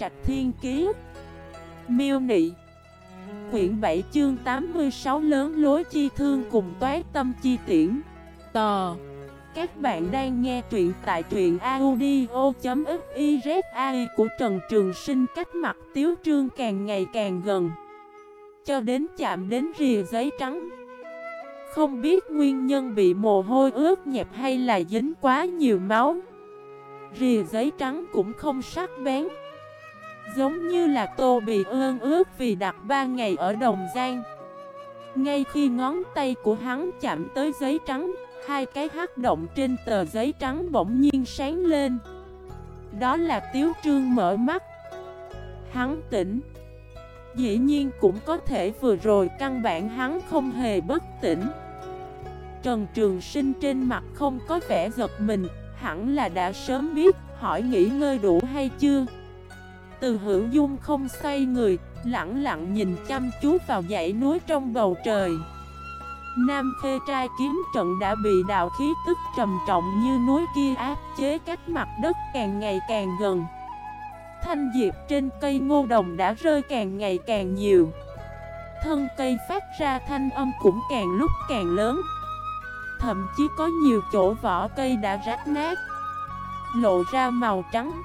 Trạch Thiên Kiế Miêu Nị. Quyển 7 chương 86 lớn lối chi thương cùng toái tâm chi tiễn. Tò. Các bạn đang nghe truyện tại truyện audio.xyzai của Trần Trường Sinh. Cách mặt tiếu trương càng ngày càng gần. Cho đến chạm đến rìa giấy trắng. Không biết nguyên nhân bị mồ hôi ướt nhẹp hay là dính quá nhiều máu. Rìa giấy trắng cũng không sắc bén. Giống như là tô bị ơn ước vì đặt ba ngày ở Đồng Giang. Ngay khi ngón tay của hắn chạm tới giấy trắng, Hai cái hắc động trên tờ giấy trắng bỗng nhiên sáng lên. Đó là Tiếu Trương mở mắt. Hắn tỉnh. Dĩ nhiên cũng có thể vừa rồi căn bản hắn không hề bất tỉnh. Trần Trường Sinh trên mặt không có vẻ giật mình, Hẳn là đã sớm biết, hỏi nghỉ ngơi đủ hay chưa? Từ hữu dung không xoay người, lặng lặng nhìn chăm chú vào dãy núi trong bầu trời. Nam phê trai kiếm trận đã bị đạo khí tức trầm trọng như núi kia áp chế cách mặt đất càng ngày càng gần. Thanh diệp trên cây ngô đồng đã rơi càng ngày càng nhiều. Thân cây phát ra thanh âm cũng càng lúc càng lớn. Thậm chí có nhiều chỗ vỏ cây đã rách nát Lộ ra màu trắng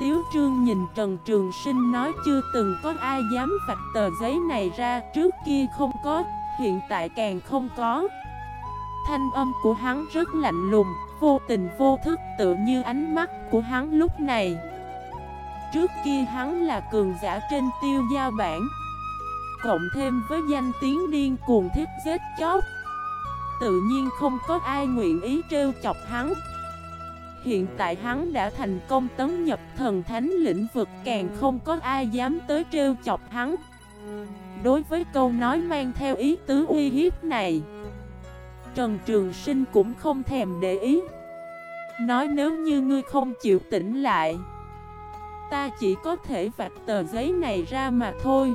Tiếu Trương nhìn Trần Trường Sinh nói chưa từng có ai dám vạch tờ giấy này ra Trước kia không có, hiện tại càng không có. Thanh âm của hắn rất lạnh lùng, vô tình vô thức tự như ánh mắt của hắn lúc này. Trước kia hắn là cường giả trên tiêu giao bản Cộng thêm với danh tiếng điên cuồng thiết giết chóc. Tự nhiên không có ai nguyện ý trêu chọc hắn. Hiện tại hắn đã thành công tấn nhập thần thánh lĩnh vực, càng không có ai dám tới trêu chọc hắn. Đối với câu nói mang theo ý tứ uy hiếp này, Trần Trường Sinh cũng không thèm để ý. Nói nếu như ngươi không chịu tỉnh lại, Ta chỉ có thể vạch tờ giấy này ra mà thôi.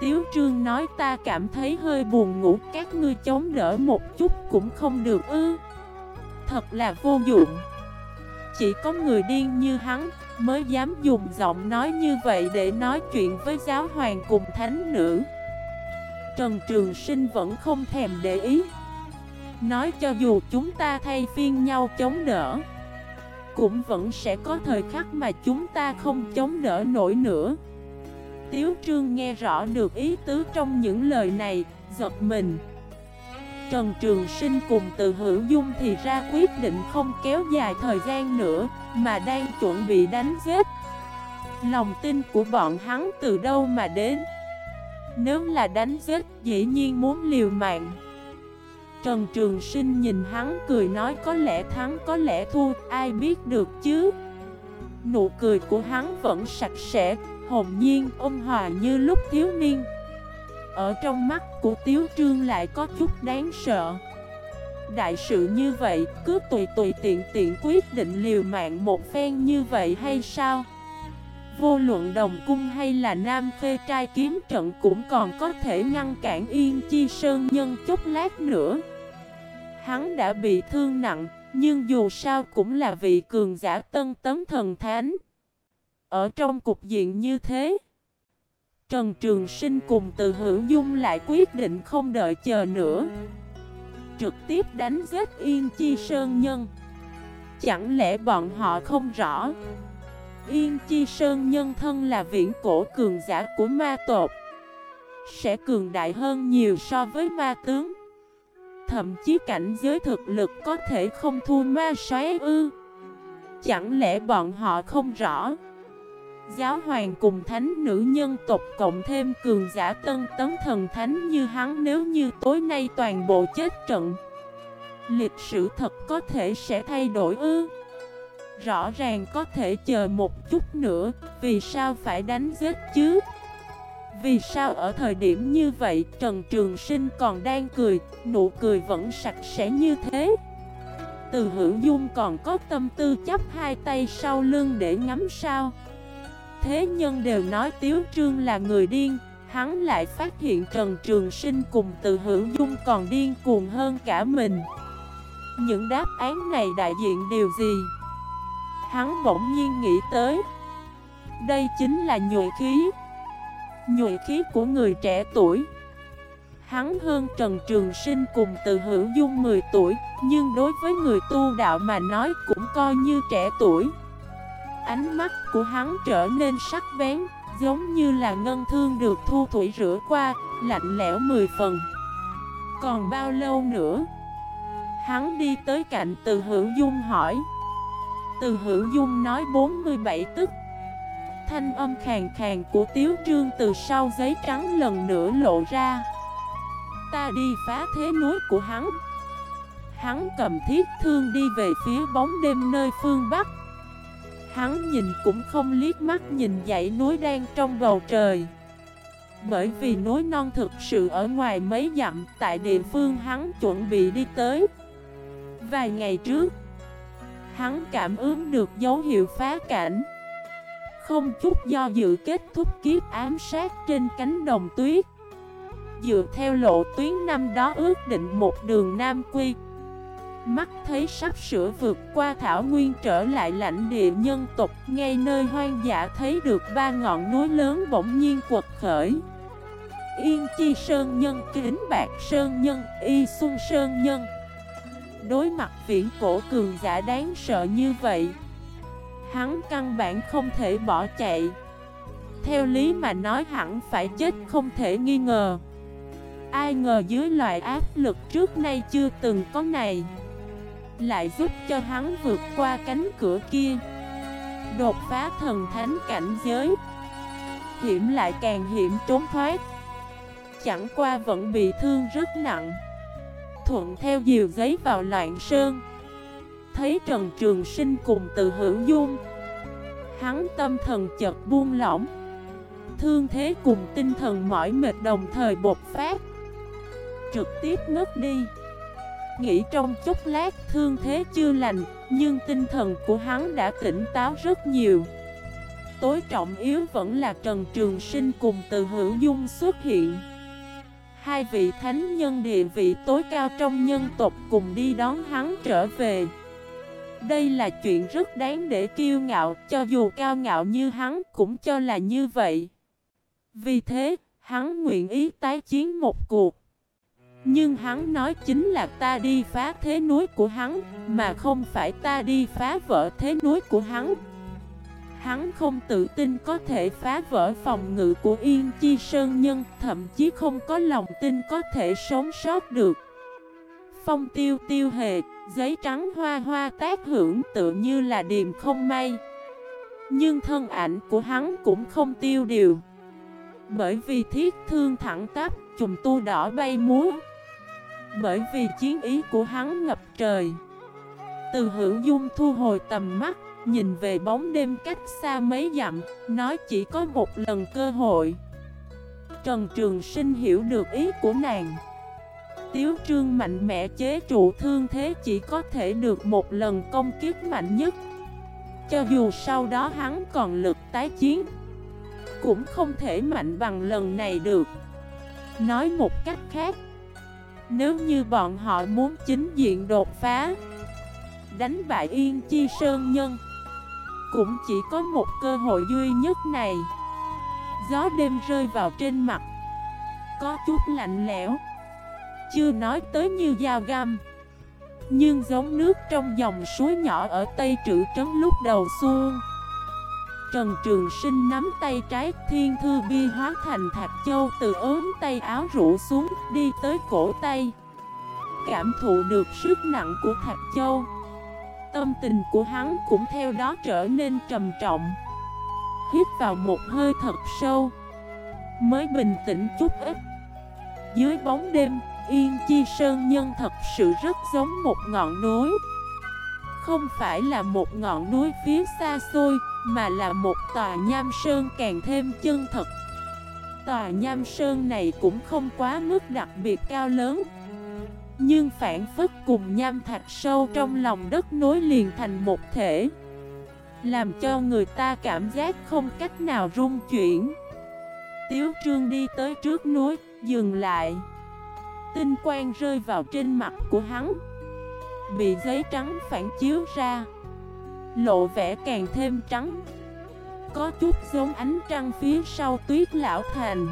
Tiếu Trương nói ta cảm thấy hơi buồn ngủ, Các ngươi chống đỡ một chút cũng không được ư. Thật là vô dụng chỉ có người điên như hắn mới dám dùng giọng nói như vậy để nói chuyện với giáo hoàng cùng thánh nữ. Trần Trường Sinh vẫn không thèm để ý Nói cho dù chúng ta thay phiên nhau chống đỡ Cũng vẫn sẽ có thời khắc mà chúng ta không chống đỡ nổi nữa. Tiếu Trương nghe rõ được ý tứ trong những lời này, giật mình. Trần Trường Sinh cùng từ hữu dung thì ra quyết định không kéo dài thời gian nữa Mà đang chuẩn bị đánh giết. Lòng tin của bọn hắn từ đâu mà đến? Nếu là đánh giết dĩ nhiên muốn liều mạng. Trần Trường Sinh nhìn hắn cười nói có lẽ thắng có lẽ thua ai biết được chứ? Nụ cười của hắn vẫn sạch sẽ, hồn nhiên, ôn hòa như lúc thiếu niên ở trong mắt của Tiếu Trương lại có chút đáng sợ. Đại sự như vậy, cứ tùy tùy tiện tiện quyết định liều mạng một phen như vậy hay sao? Vô luận đồng cung hay là nam phê trai kiếm trận cũng còn có thể ngăn cản Yên Chi Sơn nhân chút lát nữa. Hắn đã bị thương nặng, nhưng dù sao cũng là vị cường giả tân tấn thần thánh. Ở trong cục diện như thế Trần Trường Sinh cùng từ hữu dung lại quyết định không đợi chờ nữa. Trực tiếp đánh giết Yên Chi Sơn Nhân. Chẳng lẽ bọn họ không rõ? Yên Chi Sơn Nhân thân là viễn cổ cường giả của ma tộc. Sẽ cường đại hơn nhiều so với ma tướng. Thậm chí cảnh giới thực lực có thể không thua ma xoáy ư. Chẳng lẽ bọn họ không rõ? Giáo hoàng cùng thánh nữ nhân tộc cộng thêm cường giả tân tấn thần thánh như hắn nếu như tối nay toàn bộ chết trận. Lịch sử thật có thể sẽ thay đổi ư? Rõ ràng có thể chờ một chút nữa, Vì sao phải đánh giết chứ? Vì sao ở thời điểm như vậy Trần Trường Sinh còn đang cười, Nụ cười vẫn sạch sẽ như thế? Từ hữu dung còn có tâm tư chấp hai tay sau lưng để ngắm sao? Thế nhân đều nói Tiếu Trương là người điên. Hắn lại phát hiện Trần Trường Sinh cùng từ hữu dung còn điên cuồng hơn cả mình. Những đáp án này đại diện điều gì? Hắn bỗng nhiên nghĩ tới. Đây chính là nhuệ khí. Nhuệ khí của người trẻ tuổi. Hắn hơn Trần Trường Sinh cùng từ hữu dung 10 tuổi, Nhưng đối với người tu đạo mà nói cũng coi như trẻ tuổi. Ánh mắt của hắn trở nên sắc bén, Giống như là ngân thương được thu thủy rửa qua, Lạnh lẽo 10 phần. Còn bao lâu nữa? Hắn đi tới cạnh từ hữu dung hỏi. Từ hữu dung nói 47 tức. Thanh âm khàn khàn của tiếu trương từ sau giấy trắng lần nữa lộ ra. Ta đi phá thế núi của hắn. Hắn cầm thiết thương đi về phía bóng đêm nơi phương Bắc. Hắn nhìn cũng không liếc mắt nhìn dãy núi đang trong bầu trời. Bởi vì núi non thực sự ở ngoài mấy dặm, Tại địa phương hắn chuẩn bị đi tới. Vài ngày trước, Hắn cảm ứng được dấu hiệu phá cảnh. Không chút do dự kết thúc kiếp ám sát trên cánh đồng tuyết. Dựa theo lộ tuyến năm đó ước định một đường Nam Quy Mắt thấy sắp sửa vượt qua Thảo Nguyên trở lại lãnh địa nhân tộc Ngay nơi hoang dã thấy được ba ngọn núi lớn bỗng nhiên quật khởi. Yên Chi Sơn Nhân, Kính Bạc Sơn Nhân, Y Xuân Sơn Nhân. Đối mặt viễn cổ cường giả đáng sợ như vậy Hắn căn bản không thể bỏ chạy. Theo lý mà nói hẳn phải chết không thể nghi ngờ. Ai ngờ dưới loại áp lực trước nay chưa từng có này. Lại giúp cho hắn vượt qua cánh cửa kia. Đột phá thần thánh cảnh giới. Hiểm lại càng hiểm trốn thoát. Chẳng qua vẫn bị thương rất nặng. Thuận theo diều giấy vào loạn sơn. Thấy Trần Trường Sinh cùng từ hữu dung. Hắn tâm thần chợt buông lỏng. Thương thế cùng tinh thần mỏi mệt đồng thời bột phát. Trực tiếp ngất đi. Nghĩ trong chốc lát thương thế chưa lành Nhưng tinh thần của hắn đã tỉnh táo rất nhiều. Tối trọng yếu vẫn là Trần Trường Sinh cùng từ hữu dung xuất hiện. Hai vị thánh nhân địa vị tối cao trong nhân tộc cùng đi đón hắn trở về. Đây là chuyện rất đáng để kiêu ngạo Cho dù cao ngạo như hắn cũng cho là như vậy. Vì thế, hắn nguyện ý tái chiến một cuộc nhưng hắn nói chính là ta đi phá thế núi của hắn Mà không phải ta đi phá vỡ thế núi của hắn. Hắn không tự tin có thể phá vỡ phòng ngự của Yên Chi Sơn Nhân Thậm chí không có lòng tin có thể sống sót được. Phong tiêu tiêu hề, giấy trắng hoa hoa tác hưởng tự như là điềm không may. Nhưng thân ảnh của hắn cũng không tiêu điều. Bởi vì thiết thương thẳng tắp, chùm tu đỏ bay múa bởi vì chiến ý của hắn ngập trời. Từ hữu dung thu hồi tầm mắt, Nhìn về bóng đêm cách xa mấy dặm, Nói chỉ có một lần cơ hội. Trần Trường Sinh hiểu được ý của nàng. Tiếu trương mạnh mẽ chế trụ thương thế chỉ có thể được một lần công kiếp mạnh nhất. Cho dù sau đó hắn còn lực tái chiến, Cũng không thể mạnh bằng lần này được. Nói một cách khác nếu như bọn họ muốn chính diện đột phá, Đánh bại Yên Chi Sơn Nhân, Cũng chỉ có một cơ hội duy nhất này. Gió đêm rơi vào trên mặt, Có chút lạnh lẽo, Chưa nói tới như dao găm, Nhưng giống nước trong dòng suối nhỏ ở Tây Trữ Trấn lúc đầu xuông Trần Trường Sinh nắm tay trái, thiên thư bi hóa thành thạch châu, từ ốm tay áo rũ xuống, đi tới cổ tay. Cảm thụ được sức nặng của thạch châu. Tâm tình của hắn cũng theo đó trở nên trầm trọng. Hít vào một hơi thật sâu. Mới bình tĩnh chút ít. Dưới bóng đêm, Yên Chi Sơn Nhân thật sự rất giống một ngọn núi. Không phải là một ngọn núi phía xa xôi mà là một tòa nham sơn càng thêm chân thật. Tòa nham sơn này cũng không quá mức đặc biệt cao lớn Nhưng phản phức cùng nham thạch sâu trong lòng đất nối liền thành một thể Làm cho người ta cảm giác không cách nào rung chuyển. Tiếu trương đi tới trước núi, dừng lại. Tinh quang rơi vào trên mặt của hắn Bị giấy trắng phản chiếu ra. Lộ vẻ càng thêm trắng. Có chút giống ánh trăng phía sau tuyết lão thành.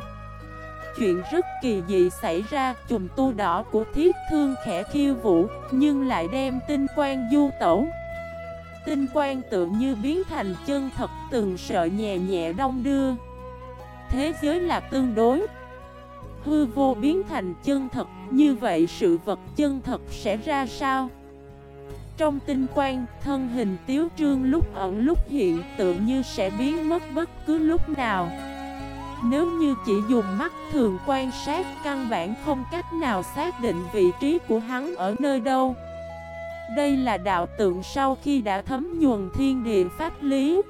Chuyện rất kỳ dị xảy ra, Chùm tu đỏ của thiết thương khẽ khiêu vũ, Nhưng lại đem tinh quang du tẩu. Tinh quang tự như biến thành chân thật, Từng sợ nhẹ nhẹ đông đưa. Thế giới là tương đối. Hư vô biến thành chân thật, Như vậy sự vật chân thật sẽ ra sao? Trong tinh quang, thân hình tiếu trương lúc ẩn lúc hiện tự như sẽ biến mất bất cứ lúc nào. Nếu như chỉ dùng mắt thường quan sát căn bản không cách nào xác định vị trí của hắn ở nơi đâu. Đây là đạo tượng sau khi đã thấm nhuần thiên địa pháp lý.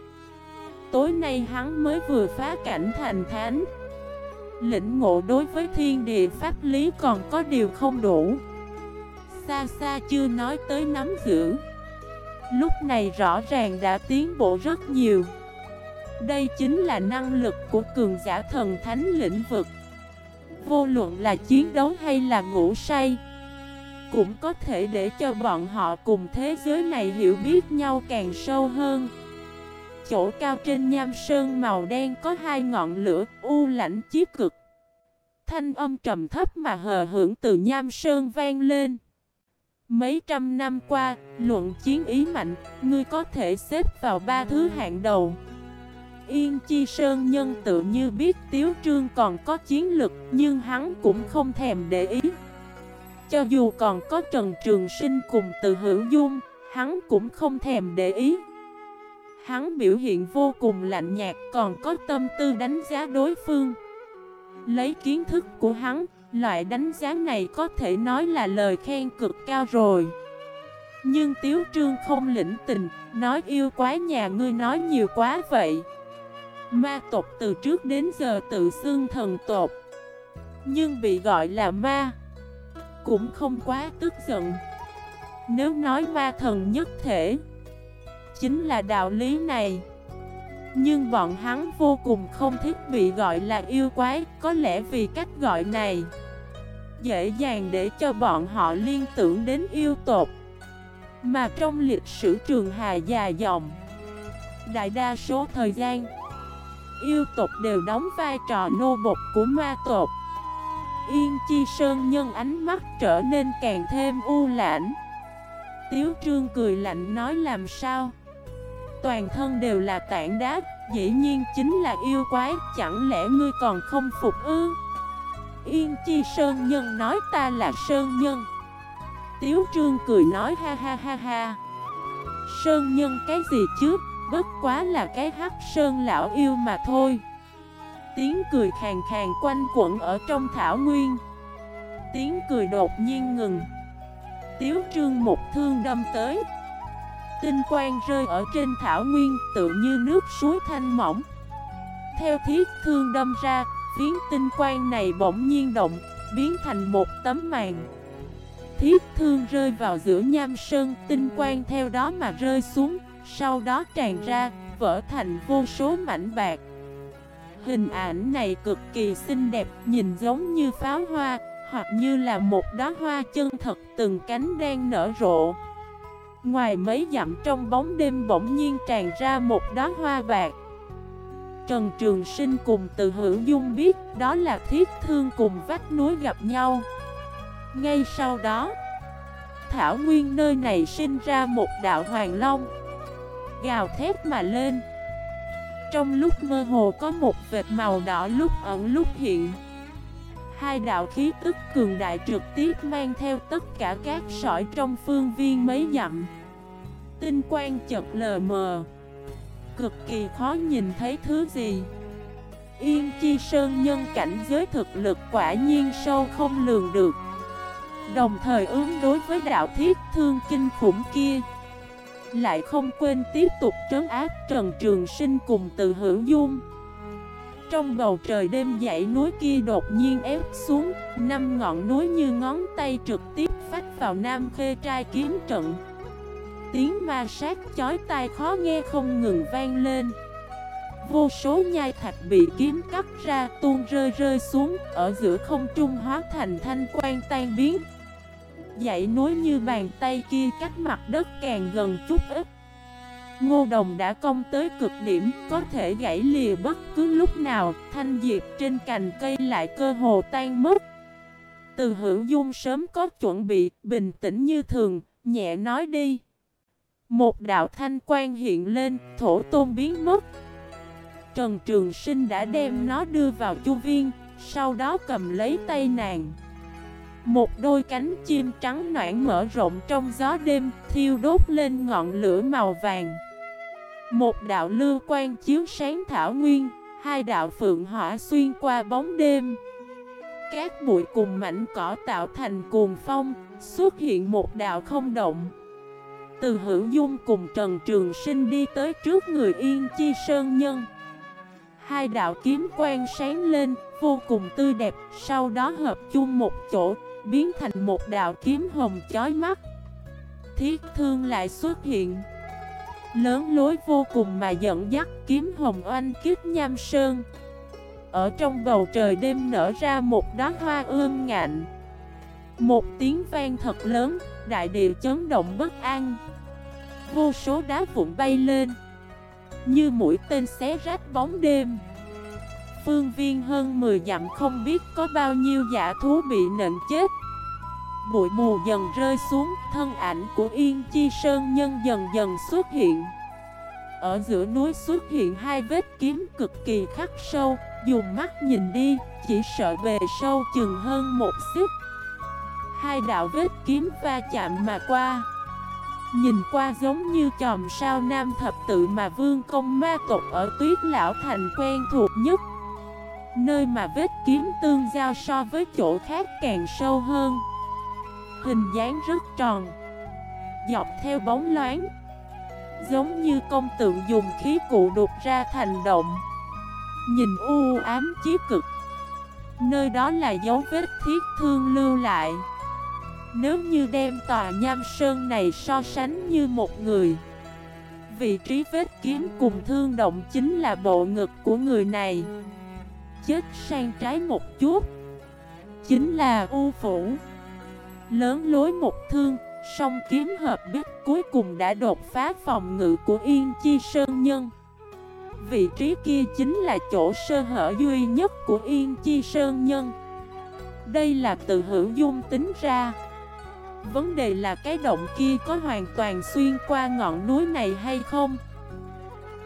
Tối nay hắn mới vừa phá cảnh thành thánh. Lĩnh ngộ đối với thiên địa pháp lý còn có điều không đủ xa xa chưa nói tới nắm giữ. Lúc này rõ ràng đã tiến bộ rất nhiều. Đây chính là năng lực của cường giả thần thánh lĩnh vực. Vô luận là chiến đấu hay là ngủ say, Cũng có thể để cho bọn họ cùng thế giới này hiểu biết nhau càng sâu hơn. Chỗ cao trên nham sơn màu đen có hai ngọn lửa u lãnh chiếc cực. Thanh âm trầm thấp mà hờ hưởng từ nham sơn vang lên. Mấy trăm năm qua, luận chiến ý mạnh, ngươi có thể xếp vào ba thứ hạng đầu. Yên Chi Sơn nhân tự như biết Tiếu Trương còn có chiến lực nhưng hắn cũng không thèm để ý. Cho dù còn có Trần Trường Sinh cùng từ hữu dung, hắn cũng không thèm để ý. Hắn biểu hiện vô cùng lạnh nhạt còn có tâm tư đánh giá đối phương. Lấy kiến thức của hắn, Loại đánh giá này có thể nói là lời khen cực cao rồi. Nhưng Tiếu Trương không lĩnh tình, Nói yêu quá nhà ngươi nói nhiều quá vậy. Ma tộc từ trước đến giờ tự xưng thần tộc, Nhưng bị gọi là ma Cũng không quá tức giận. Nếu nói ma thần nhất thể, Chính là đạo lý này. Nhưng bọn hắn vô cùng không thích bị gọi là yêu quái, Có lẽ vì cách gọi này Dễ dàng để cho bọn họ liên tưởng đến yêu tộc Mà trong lịch sử trường hà dài dòng, Đại đa số thời gian, Yêu tộc đều đóng vai trò nô bộc của ma tộc Yên Chi Sơn nhân ánh mắt trở nên càng thêm u lãnh. Tiếu Trương cười lạnh nói làm sao? Toàn thân đều là tảng đá, Dĩ nhiên chính là yêu quái, Chẳng lẽ ngươi còn không phục ư? Yên Chi Sơn Nhân nói ta là Sơn Nhân. Tiếu Trương cười nói ha ha ha ha. Sơn Nhân cái gì chứ? Bất quá là cái hắc Sơn lão yêu mà thôi. Tiếng cười khàn khàn quanh quẩn ở trong thảo nguyên. Tiếng cười đột nhiên ngừng. Tiếu Trương một thương đâm tới. Tinh quang rơi ở trên thảo nguyên, tự như nước suối thanh mỏng. Theo thiết thương đâm ra Phiến tinh quang này bỗng nhiên động, biến thành một tấm màn. Thiết thương rơi vào giữa nham sơn, tinh quang theo đó mà rơi xuống Sau đó tràn ra, vỡ thành vô số mảnh bạc. Hình ảnh này cực kỳ xinh đẹp, nhìn giống như pháo hoa Hoặc như là một đóa hoa chân thật từng cánh đang nở rộ. Ngoài mấy dặm trong bóng đêm bỗng nhiên tràn ra một đóa hoa bạc. Trần Trường Sinh cùng từ hữu dung biết đó là thiết thương cùng vách núi gặp nhau. Ngay sau đó, Thảo Nguyên nơi này sinh ra một đạo hoàng long, Gào thét mà lên. Trong lúc mơ hồ có một vệt màu đỏ lúc ẩn lúc hiện. Hai đạo khí tức cường đại trực tiếp mang theo tất cả các sỏi trong phương viên mấy dặm. Tinh quang chật lờ mờ cực kỳ khó nhìn thấy thứ gì. Yên Chi Sơn nhân cảnh giới thực lực quả nhiên sâu không lường được. Đồng thời ứng đối với đạo thiết thương kinh khủng kia, Lại không quên tiếp tục trấn áp Trần Trường Sinh cùng từ hữu dung. Trong bầu trời đêm dãy núi kia đột nhiên ép xuống, Năm ngọn núi như ngón tay trực tiếp phách vào Nam Khê Trai kiếm trận tiếng ma sát chói tai khó nghe không ngừng vang lên Vô số nhai thạch bị kiếm cắt ra tuôn rơi rơi xuống Ở giữa không trung hóa thành thanh quan tan biến Dãy núi như bàn tay kia cách mặt đất càng gần chút ít Ngô Đồng đã công tới cực điểm, có thể gãy lìa bất cứ lúc nào, thanh diệp trên cành cây lại cơ hồ tan mất. Từ hữu dung sớm có chuẩn bị, bình tĩnh như thường, nhẹ nói đi. Một đạo thanh quan hiện lên, thổ tôn biến mất. Trần Trường Sinh đã đem nó đưa vào chu viên, sau đó cầm lấy tay nàng. Một đôi cánh chim trắng noãn mở rộng trong gió đêm, thiêu đốt lên ngọn lửa màu vàng. Một đạo lưu quan chiếu sáng thảo nguyên, hai đạo phượng hỏa xuyên qua bóng đêm. Các bụi cùng mảnh cỏ tạo thành cuồng phong, xuất hiện một đạo không động. Từ hữu dung cùng Trần Trường Sinh đi tới trước người Yên Chi Sơn Nhân. Hai đạo kiếm quang sáng lên, vô cùng tươi đẹp, sau đó hợp chung một chỗ, biến thành một đạo kiếm hồng chói mắt. Thiết thương lại xuất hiện. Lớn lối vô cùng mà dẫn dắt kiếm hồng oanh kiếp nham sơn. Ở trong bầu trời đêm nở ra một đóa hoa ươm ngạnh. Một tiếng vang thật lớn, đại địa chấn động bất an. Vô số đá vụn bay lên. Như mũi tên xé rách bóng đêm. Phương viên hơn 10 dặm không biết có bao nhiêu giả thú bị nện chết. Bụi mù dần rơi xuống, Thân ảnh của Yên Chi Sơn Nhân dần dần xuất hiện. Ở giữa núi xuất hiện hai vết kiếm cực kỳ khắc sâu Dùng mắt nhìn đi, Chỉ sợ bề sâu chừng hơn một xích. Hai đạo vết kiếm va chạm mà qua. Nhìn qua giống như chòm sao nam thập tự mà vương công ma tộc ở tuyết lão thành quen thuộc nhất. Nơi mà vết kiếm tương giao so với chỗ khác càng sâu hơn. Hình dáng rất tròn, Dọc theo bóng loáng. Giống như công tượng dùng khí cụ đục ra thành động. Nhìn u ám chí cực. Nơi đó là dấu vết thiết thương lưu lại nếu như đem tòa nham sơn này so sánh như một người, Vị trí vết kiếm cùng thương động chính là bộ ngực của người này. Chết sang trái một chút, Chính là u phủ. Lớn lối một thương, Song kiếm hợp bích cuối cùng đã đột phá phòng ngự của Yên Chi Sơn Nhân. Vị trí kia chính là chỗ sơ hở duy nhất của Yên Chi Sơn Nhân. Đây là từ hữu dung tính ra. Vấn đề là cái động kia có hoàn toàn xuyên qua ngọn núi này hay không?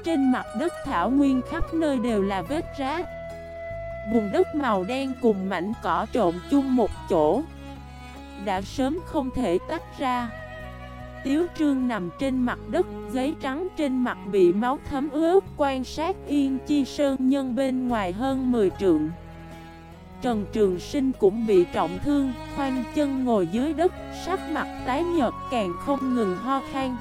Trên mặt đất thảo nguyên khắp nơi đều là vết rác. Bùn đất màu đen cùng mảnh cỏ trộn chung một chỗ, Đã sớm không thể tách ra. Tiếu trương nằm trên mặt đất, Giấy trắng trên mặt bị máu thấm ướt, Quan sát yên chi sơn nhân bên ngoài hơn 10 trượng. Trần Trường Sinh cũng bị trọng thương, khoanh chân ngồi dưới đất, sắc mặt tái nhợt càng không ngừng ho khan.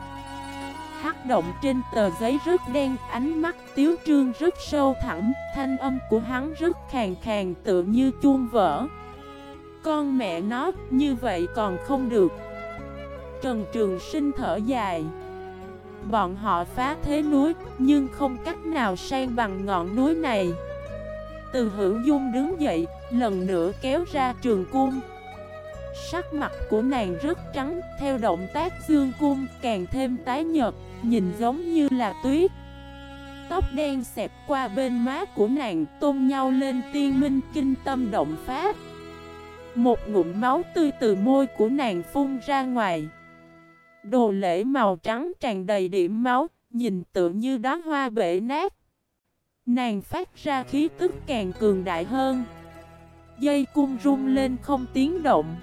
Hắc động trên tờ giấy rất đen, ánh mắt tiếu trương rất sâu thẳm, thanh âm của hắn rất khàn khàn tựa như chuông vỡ. Con mẹ nó, như vậy còn không được. Trần Trường Sinh thở dài. Bọn họ phá thế núi, nhưng không cách nào sang bằng ngọn núi này. Từ hữu dung đứng dậy, lần nữa kéo ra trường cung. Sắc mặt của nàng rất trắng, theo động tác dương cung càng thêm tái nhợt, nhìn giống như là tuyết. Tóc đen xẹp qua bên má của nàng tôn nhau lên tiên minh kinh tâm động phát Một ngụm máu tươi từ môi của nàng phun ra ngoài. Đồ lễ màu trắng tràn đầy điểm máu, nhìn tựa như đóa hoa bể nát. Nàng phát ra khí tức càng cường đại hơn. Dây cung rung lên không tiếng động.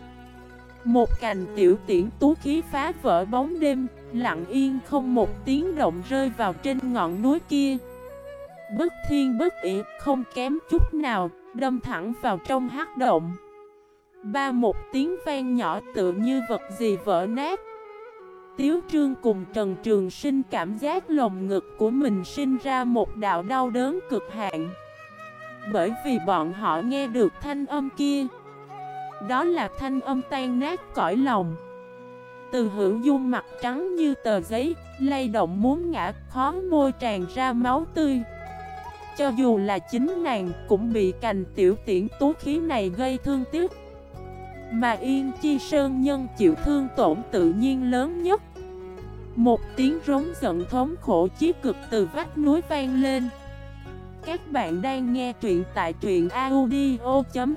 Một cành tiểu tiễn tú khí phá vỡ bóng đêm, Lặng yên không một tiếng động rơi vào trên ngọn núi kia. Bất thiên bất ỉ không kém chút nào, Đâm thẳng vào trong hắc động. Ba một tiếng vang nhỏ tựa như vật gì vỡ nát. Tiếu Trương cùng Trần Trường Sinh cảm giác lồng ngực của mình sinh ra một đạo đau đớn cực hạn. Bởi vì bọn họ nghe được thanh âm kia, Đó là thanh âm tan nát cõi lòng. Từ hữu dung mặt trắng như tờ giấy, lay động muốn ngã, khó môi tràn ra máu tươi. Cho dù là chính nàng cũng bị cành tiểu tiễn tú khí này gây thương tiếc mà Yên Chi Sơn Nhân chịu thương tổn tự nhiên lớn nhất. Một tiếng rống giận thống khổ chí cực từ vách núi vang lên. Các bạn đang nghe truyện tại truyện audio.fif